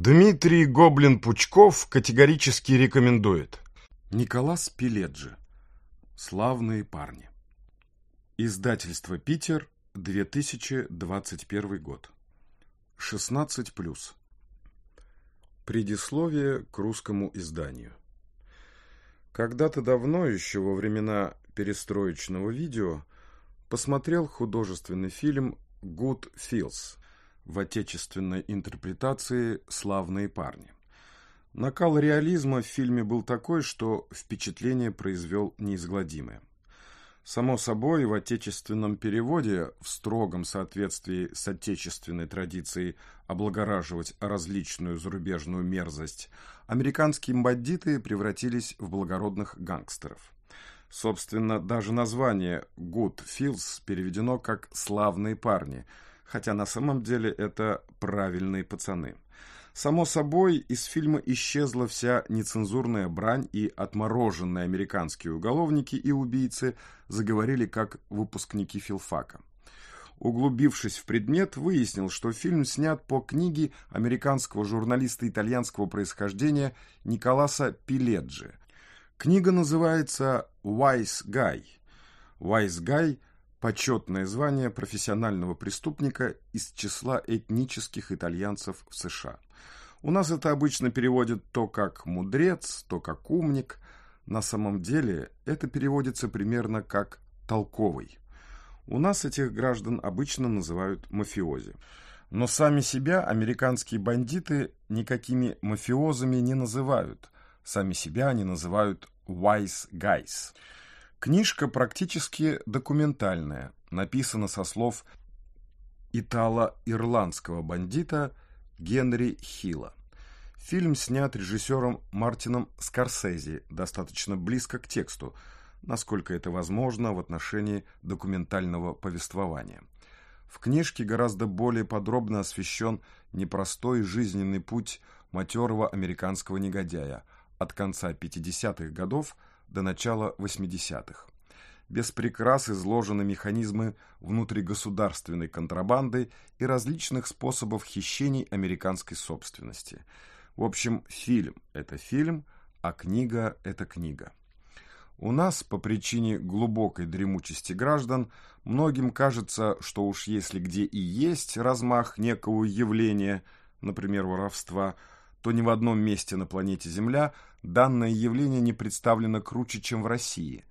Дмитрий Гоблин-Пучков категорически рекомендует. Николас Пеледжи. Славные парни. Издательство «Питер», 2021 год. 16+. Предисловие к русскому изданию. Когда-то давно, еще во времена перестроечного видео, посмотрел художественный фильм «Good Feels» в отечественной интерпретации «Славные парни». Накал реализма в фильме был такой, что впечатление произвел неизгладимое. Само собой, в отечественном переводе, в строгом соответствии с отечественной традицией облагораживать различную зарубежную мерзость, американские бандиты превратились в благородных гангстеров. Собственно, даже название «Good Feels» переведено как «славные парни», хотя на самом деле это правильные пацаны. Само собой, из фильма исчезла вся нецензурная брань, и отмороженные американские уголовники и убийцы заговорили как выпускники филфака. Углубившись в предмет, выяснил, что фильм снят по книге американского журналиста итальянского происхождения Николаса Пиледжи. Книга называется «Wise Guy». «Wise Guy» почетное звание профессионального преступника из числа этнических итальянцев в США. У нас это обычно переводят то как «мудрец», то как «умник». На самом деле это переводится примерно как «толковый». У нас этих граждан обычно называют мафиози. Но сами себя американские бандиты никакими мафиозами не называют. Сами себя они называют «wise guys». Книжка практически документальная, написана со слов итало-ирландского бандита Генри Хилла. Фильм снят режиссером Мартином Скорсезе достаточно близко к тексту, насколько это возможно в отношении документального повествования. В книжке гораздо более подробно освещен непростой жизненный путь матерого американского негодяя от конца 50-х годов до начала 80-х. Без прикрас изложены механизмы внутригосударственной контрабанды и различных способов хищений американской собственности. В общем, фильм – это фильм, а книга – это книга. У нас, по причине глубокой дремучести граждан, многим кажется, что уж если где и есть размах некого явления, например, воровства – то ни в одном месте на планете Земля данное явление не представлено круче, чем в России.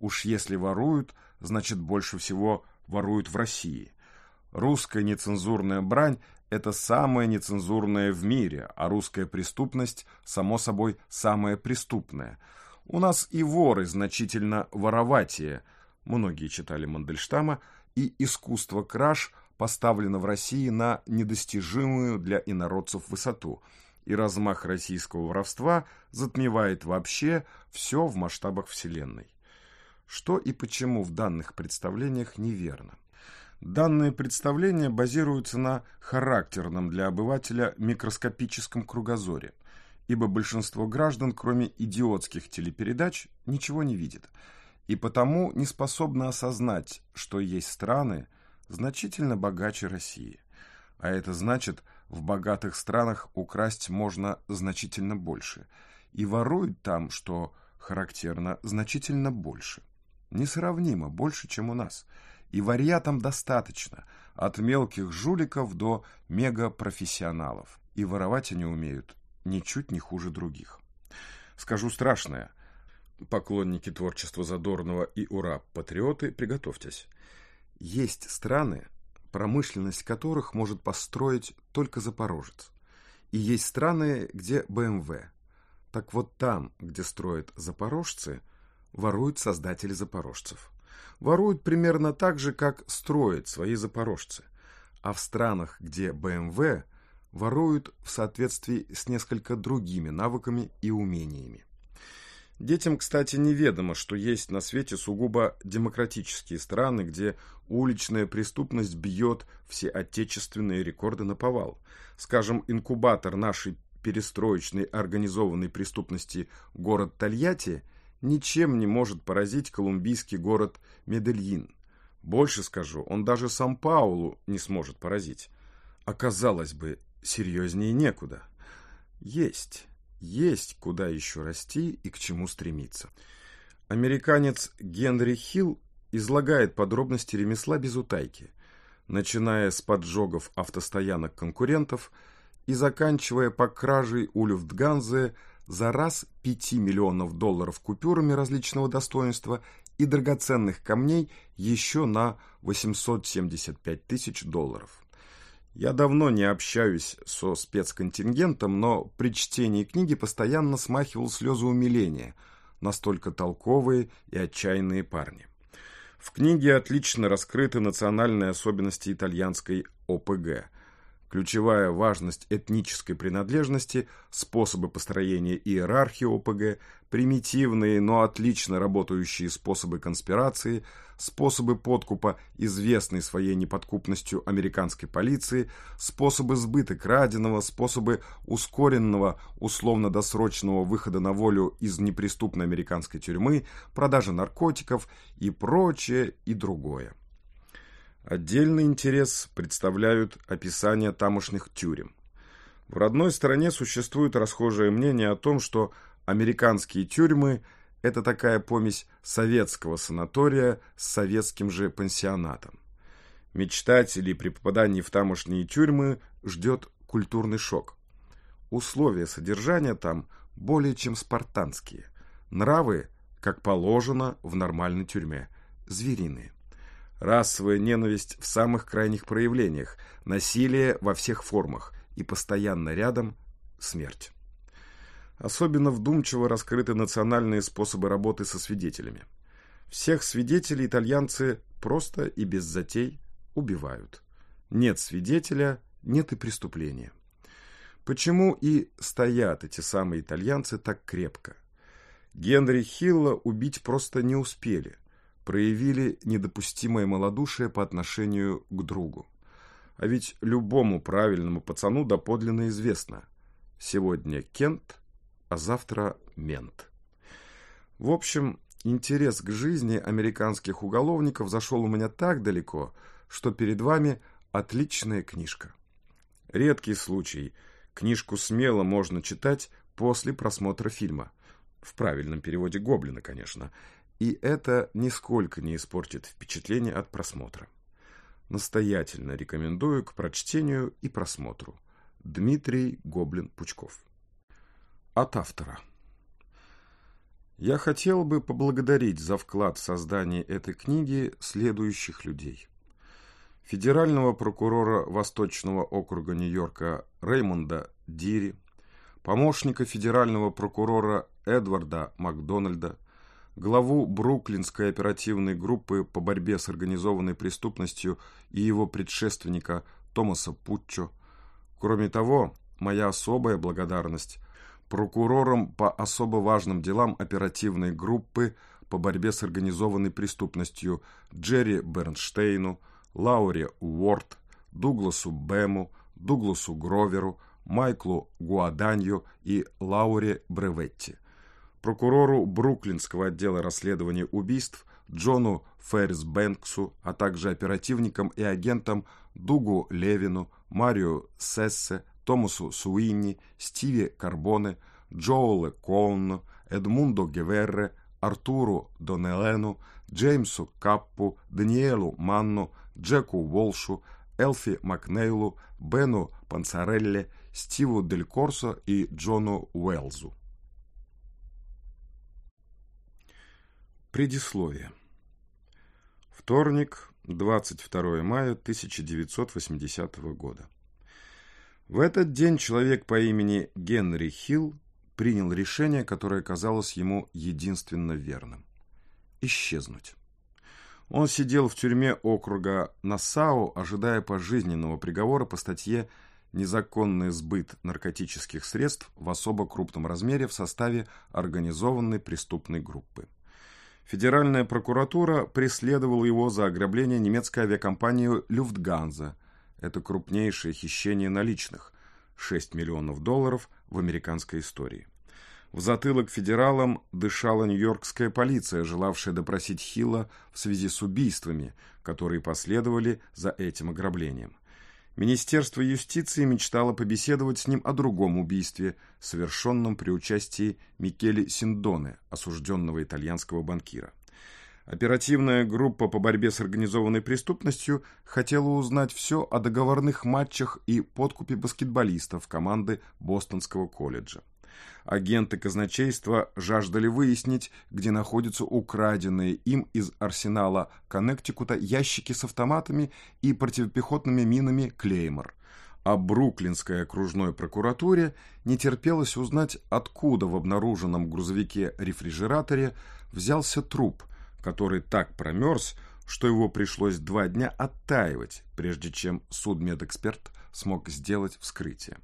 Уж если воруют, значит больше всего воруют в России. Русская нецензурная брань – это самая нецензурная в мире, а русская преступность, само собой, самая преступная. У нас и воры значительно вороватее, многие читали Мандельштама, и искусство краж поставлено в России на недостижимую для инородцев высоту – и размах российского воровства затмевает вообще все в масштабах Вселенной. Что и почему в данных представлениях неверно? Данные представления базируются на характерном для обывателя микроскопическом кругозоре, ибо большинство граждан, кроме идиотских телепередач, ничего не видит, и потому не способно осознать, что есть страны значительно богаче России. А это значит – в богатых странах украсть можно значительно больше, и воруют там, что характерно, значительно больше. Несравнимо больше, чем у нас. И варьятам достаточно, от мелких жуликов до мегапрофессионалов. И воровать они умеют ничуть не хуже других. Скажу страшное. Поклонники творчества Задорнова и ура-патриоты, приготовьтесь. Есть страны, промышленность которых может построить только запорожец. И есть страны, где БМВ. Так вот там, где строят запорожцы, воруют создатели запорожцев. Воруют примерно так же, как строят свои запорожцы. А в странах, где БМВ, воруют в соответствии с несколько другими навыками и умениями. Детям, кстати, неведомо, что есть на свете сугубо демократические страны, где уличная преступность бьет все отечественные рекорды на повал. Скажем, инкубатор нашей перестроечной организованной преступности город Тольятти ничем не может поразить колумбийский город Медельин. Больше скажу, он даже Сан-Паулу не сможет поразить. Оказалось бы, серьезнее некуда – Есть, есть куда еще расти и к чему стремиться. Американец Генри Хилл излагает подробности ремесла без утайки, начиная с поджогов автостоянок конкурентов и заканчивая по кражей у Люфтганзе за раз 5 миллионов долларов купюрами различного достоинства и драгоценных камней еще на 875 тысяч долларов. Я давно не общаюсь со спецконтингентом, но при чтении книги постоянно смахивал слезы умиления. Настолько толковые и отчаянные парни. В книге отлично раскрыты национальные особенности итальянской ОПГ – ключевая важность этнической принадлежности, способы построения иерархии ОПГ, примитивные, но отлично работающие способы конспирации, способы подкупа, известные своей неподкупностью американской полиции, способы сбыта краденого, способы ускоренного, условно-досрочного выхода на волю из неприступной американской тюрьмы, продажи наркотиков и прочее и другое. Отдельный интерес представляют описания тамошних тюрем. В родной стране существует расхожее мнение о том, что американские тюрьмы – это такая помесь советского санатория с советским же пансионатом. Мечтателей при попадании в тамошние тюрьмы ждет культурный шок. Условия содержания там более чем спартанские. Нравы, как положено в нормальной тюрьме, звериные. Расовая ненависть в самых крайних проявлениях, насилие во всех формах и постоянно рядом смерть. Особенно вдумчиво раскрыты национальные способы работы со свидетелями. Всех свидетелей итальянцы просто и без затей убивают. Нет свидетеля, нет и преступления. Почему и стоят эти самые итальянцы так крепко? Генри Хилла убить просто не успели – проявили недопустимое малодушие по отношению к другу. А ведь любому правильному пацану доподлинно известно. Сегодня Кент, а завтра мент. В общем, интерес к жизни американских уголовников зашел у меня так далеко, что перед вами отличная книжка. Редкий случай. Книжку смело можно читать после просмотра фильма. В правильном переводе Гоблина, конечно и это нисколько не испортит впечатление от просмотра. Настоятельно рекомендую к прочтению и просмотру. Дмитрий Гоблин-Пучков. От автора. Я хотел бы поблагодарить за вклад в создание этой книги следующих людей. Федерального прокурора Восточного округа Нью-Йорка Реймонда Дири, помощника федерального прокурора Эдварда Макдональда, главу Бруклинской оперативной группы по борьбе с организованной преступностью и его предшественника Томаса Путчо. Кроме того, моя особая благодарность прокурорам по особо важным делам оперативной группы по борьбе с организованной преступностью Джерри Бернштейну, Лауре Уорд, Дугласу Бэму, Дугласу Гроверу, Майклу Гуаданью и Лауре Бреветти – прокурору Бруклинского отдела расследования убийств Джону Феррис Бэнксу, а также оперативникам и агентам Дугу Левину, Марио Сессе, Томасу Суинни, Стиве Карбоне, Джоуле Коуну, Эдмундо Геверре, Артуру Донелену, Джеймсу Каппу, Даниэлу Манну, Джеку Волшу, Элфи Макнейлу, Бену Панцарелле, Стиву Дель Корсо и Джону Уэлзу. Предисловие. Вторник, 22 мая 1980 года. В этот день человек по имени Генри Хилл принял решение, которое казалось ему единственно верным – исчезнуть. Он сидел в тюрьме округа Нассау, ожидая пожизненного приговора по статье «Незаконный сбыт наркотических средств в особо крупном размере в составе организованной преступной группы». Федеральная прокуратура преследовала его за ограбление немецкой авиакомпании «Люфтганза». Это крупнейшее хищение наличных – 6 миллионов долларов в американской истории. В затылок федералам дышала нью-йоркская полиция, желавшая допросить Хилла в связи с убийствами, которые последовали за этим ограблением. Министерство юстиции мечтало побеседовать с ним о другом убийстве, совершенном при участии Микеле Синдоне, осужденного итальянского банкира. Оперативная группа по борьбе с организованной преступностью хотела узнать все о договорных матчах и подкупе баскетболистов команды Бостонского колледжа. Агенты казначейства жаждали выяснить, где находятся украденные им из арсенала Коннектикута ящики с автоматами и противопехотными минами «Клеймор». А Бруклинской окружной прокуратуре не терпелось узнать, откуда в обнаруженном грузовике-рефрижераторе взялся труп, который так промерз, что его пришлось два дня оттаивать, прежде чем судмедэксперт смог сделать вскрытие.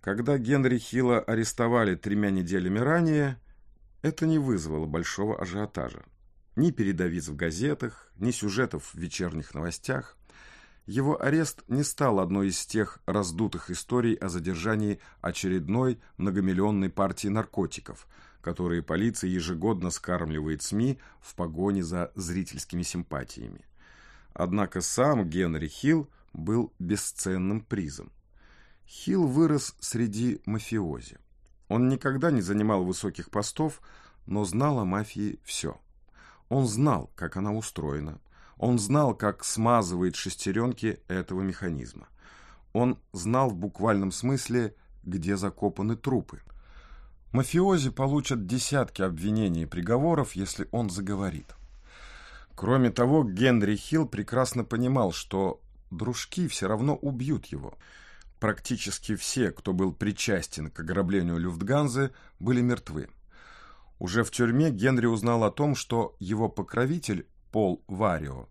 Когда Генри Хилла арестовали тремя неделями ранее, это не вызвало большого ажиотажа. Ни передовиц в газетах, ни сюжетов в вечерних новостях. Его арест не стал одной из тех раздутых историй о задержании очередной многомиллионной партии наркотиков, которые полиция ежегодно скармливает СМИ в погоне за зрительскими симпатиями. Однако сам Генри Хилл был бесценным призом. Хилл вырос среди мафиози. Он никогда не занимал высоких постов, но знал о мафии все. Он знал, как она устроена. Он знал, как смазывает шестеренки этого механизма. Он знал в буквальном смысле, где закопаны трупы. Мафиози получат десятки обвинений и приговоров, если он заговорит. Кроме того, Генри Хилл прекрасно понимал, что дружки все равно убьют его – практически все, кто был причастен к ограблению Люфтганзы, были мертвы. Уже в тюрьме Генри узнал о том, что его покровитель Пол Варио,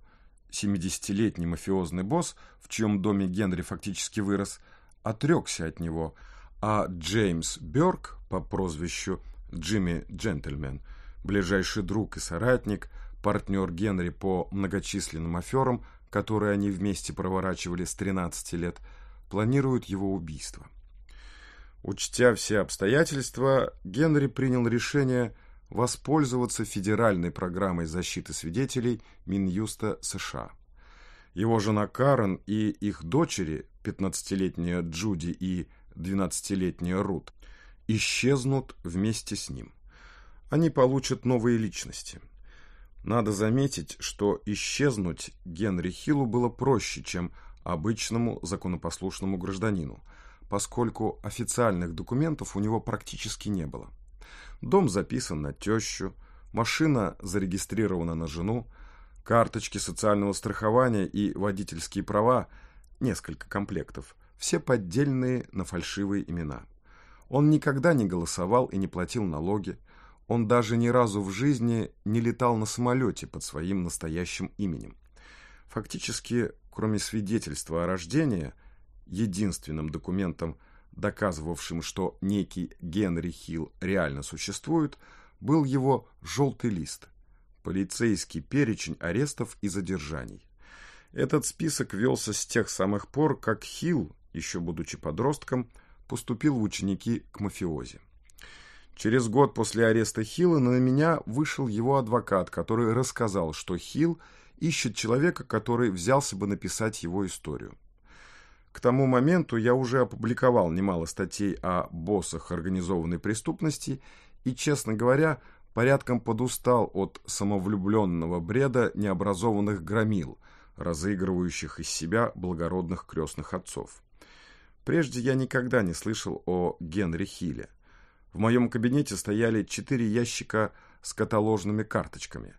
70-летний мафиозный босс, в чьем доме Генри фактически вырос, отрекся от него, а Джеймс Бёрк по прозвищу Джимми Джентльмен, ближайший друг и соратник, партнер Генри по многочисленным аферам, которые они вместе проворачивали с 13 лет – планируют его убийство. Учтя все обстоятельства, Генри принял решение воспользоваться федеральной программой защиты свидетелей Минюста США. Его жена Карен и их дочери, 15-летняя Джуди и 12-летняя Рут, исчезнут вместе с ним. Они получат новые личности. Надо заметить, что исчезнуть Генри Хиллу было проще, чем обычному законопослушному гражданину, поскольку официальных документов у него практически не было. Дом записан на тещу, машина зарегистрирована на жену, карточки социального страхования и водительские права, несколько комплектов, все поддельные на фальшивые имена. Он никогда не голосовал и не платил налоги, он даже ни разу в жизни не летал на самолете под своим настоящим именем. Фактически кроме свидетельства о рождении, единственным документом, доказывавшим, что некий Генри Хилл реально существует, был его желтый лист – полицейский перечень арестов и задержаний. Этот список велся с тех самых пор, как Хилл, еще будучи подростком, поступил в ученики к мафиози. Через год после ареста Хилла на меня вышел его адвокат, который рассказал, что Хилл – ищет человека, который взялся бы написать его историю. К тому моменту я уже опубликовал немало статей о боссах организованной преступности и, честно говоря, порядком подустал от самовлюбленного бреда необразованных громил, разыгрывающих из себя благородных крестных отцов. Прежде я никогда не слышал о Генри Хилле. В моем кабинете стояли четыре ящика с каталожными карточками –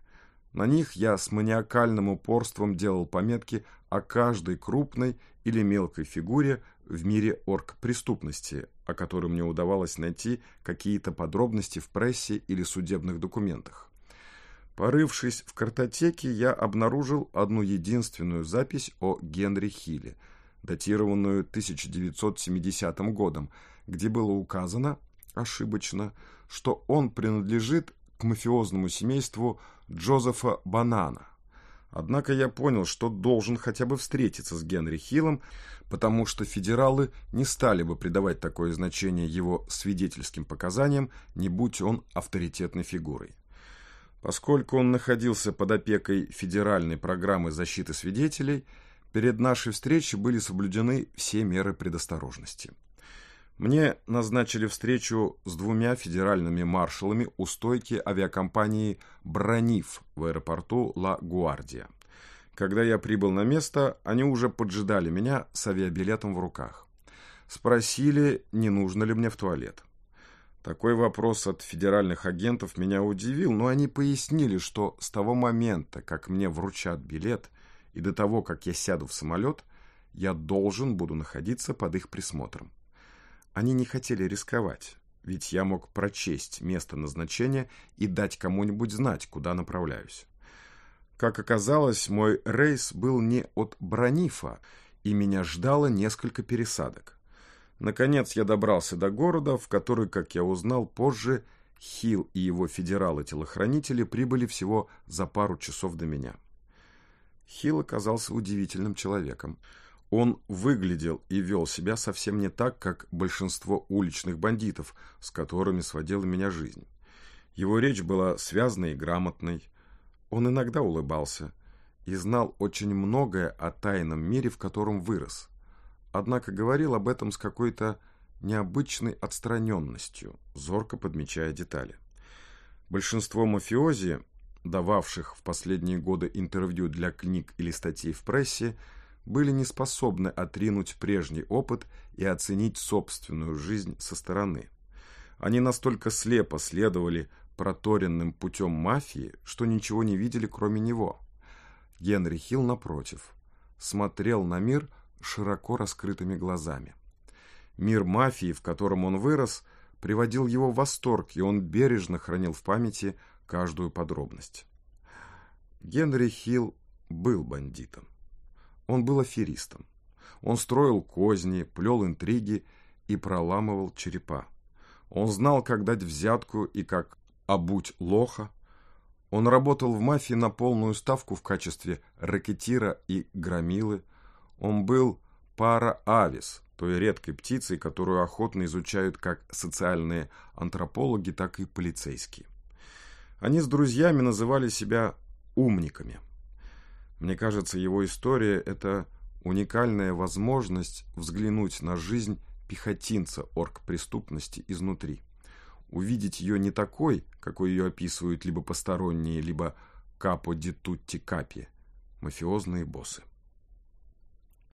на них я с маниакальным упорством делал пометки о каждой крупной или мелкой фигуре в мире оргпреступности, о которой мне удавалось найти какие-то подробности в прессе или судебных документах. Порывшись в картотеке, я обнаружил одну единственную запись о Генри Хилле, датированную 1970 годом, где было указано, ошибочно, что он принадлежит к мафиозному семейству Джозефа Банана. Однако я понял, что должен хотя бы встретиться с Генри Хиллом, потому что федералы не стали бы придавать такое значение его свидетельским показаниям, не будь он авторитетной фигурой. Поскольку он находился под опекой федеральной программы защиты свидетелей, Перед нашей встречей были соблюдены все меры предосторожности. Мне назначили встречу с двумя федеральными маршалами у стойки авиакомпании «Брониф» в аэропорту Ла-Гуардия. Когда я прибыл на место, они уже поджидали меня с авиабилетом в руках. Спросили, не нужно ли мне в туалет. Такой вопрос от федеральных агентов меня удивил, но они пояснили, что с того момента, как мне вручат билет, и до того, как я сяду в самолет, я должен буду находиться под их присмотром. Они не хотели рисковать, ведь я мог прочесть место назначения и дать кому-нибудь знать, куда направляюсь. Как оказалось, мой рейс был не от Бронифа, и меня ждало несколько пересадок. Наконец я добрался до города, в который, как я узнал позже, Хилл и его федералы-телохранители прибыли всего за пару часов до меня. Хилл оказался удивительным человеком. Он выглядел и вел себя совсем не так, как большинство уличных бандитов, с которыми сводила меня жизнь. Его речь была связной и грамотной. Он иногда улыбался и знал очень многое о тайном мире, в котором вырос однако говорил об этом с какой-то необычной отстраненностью, зорко подмечая детали. Большинство мафиози, дававших в последние годы интервью для книг или статей в прессе, были не способны отринуть прежний опыт и оценить собственную жизнь со стороны. Они настолько слепо следовали проторенным путем мафии, что ничего не видели, кроме него. Генри Хилл, напротив, смотрел на мир – широко раскрытыми глазами. Мир мафии, в котором он вырос, приводил его в восторг, и он бережно хранил в памяти каждую подробность. Генри Хилл был бандитом. Он был аферистом. Он строил козни, плел интриги и проламывал черепа. Он знал, как дать взятку и как обуть лоха. Он работал в мафии на полную ставку в качестве рэкетира и громилы, он был пара-авис, той редкой птицей, которую охотно изучают как социальные антропологи, так и полицейские. Они с друзьями называли себя умниками. Мне кажется, его история – это уникальная возможность взглянуть на жизнь пехотинца оргпреступности изнутри. Увидеть ее не такой, какой ее описывают либо посторонние, либо капо ди тутти капи, мафиозные боссы.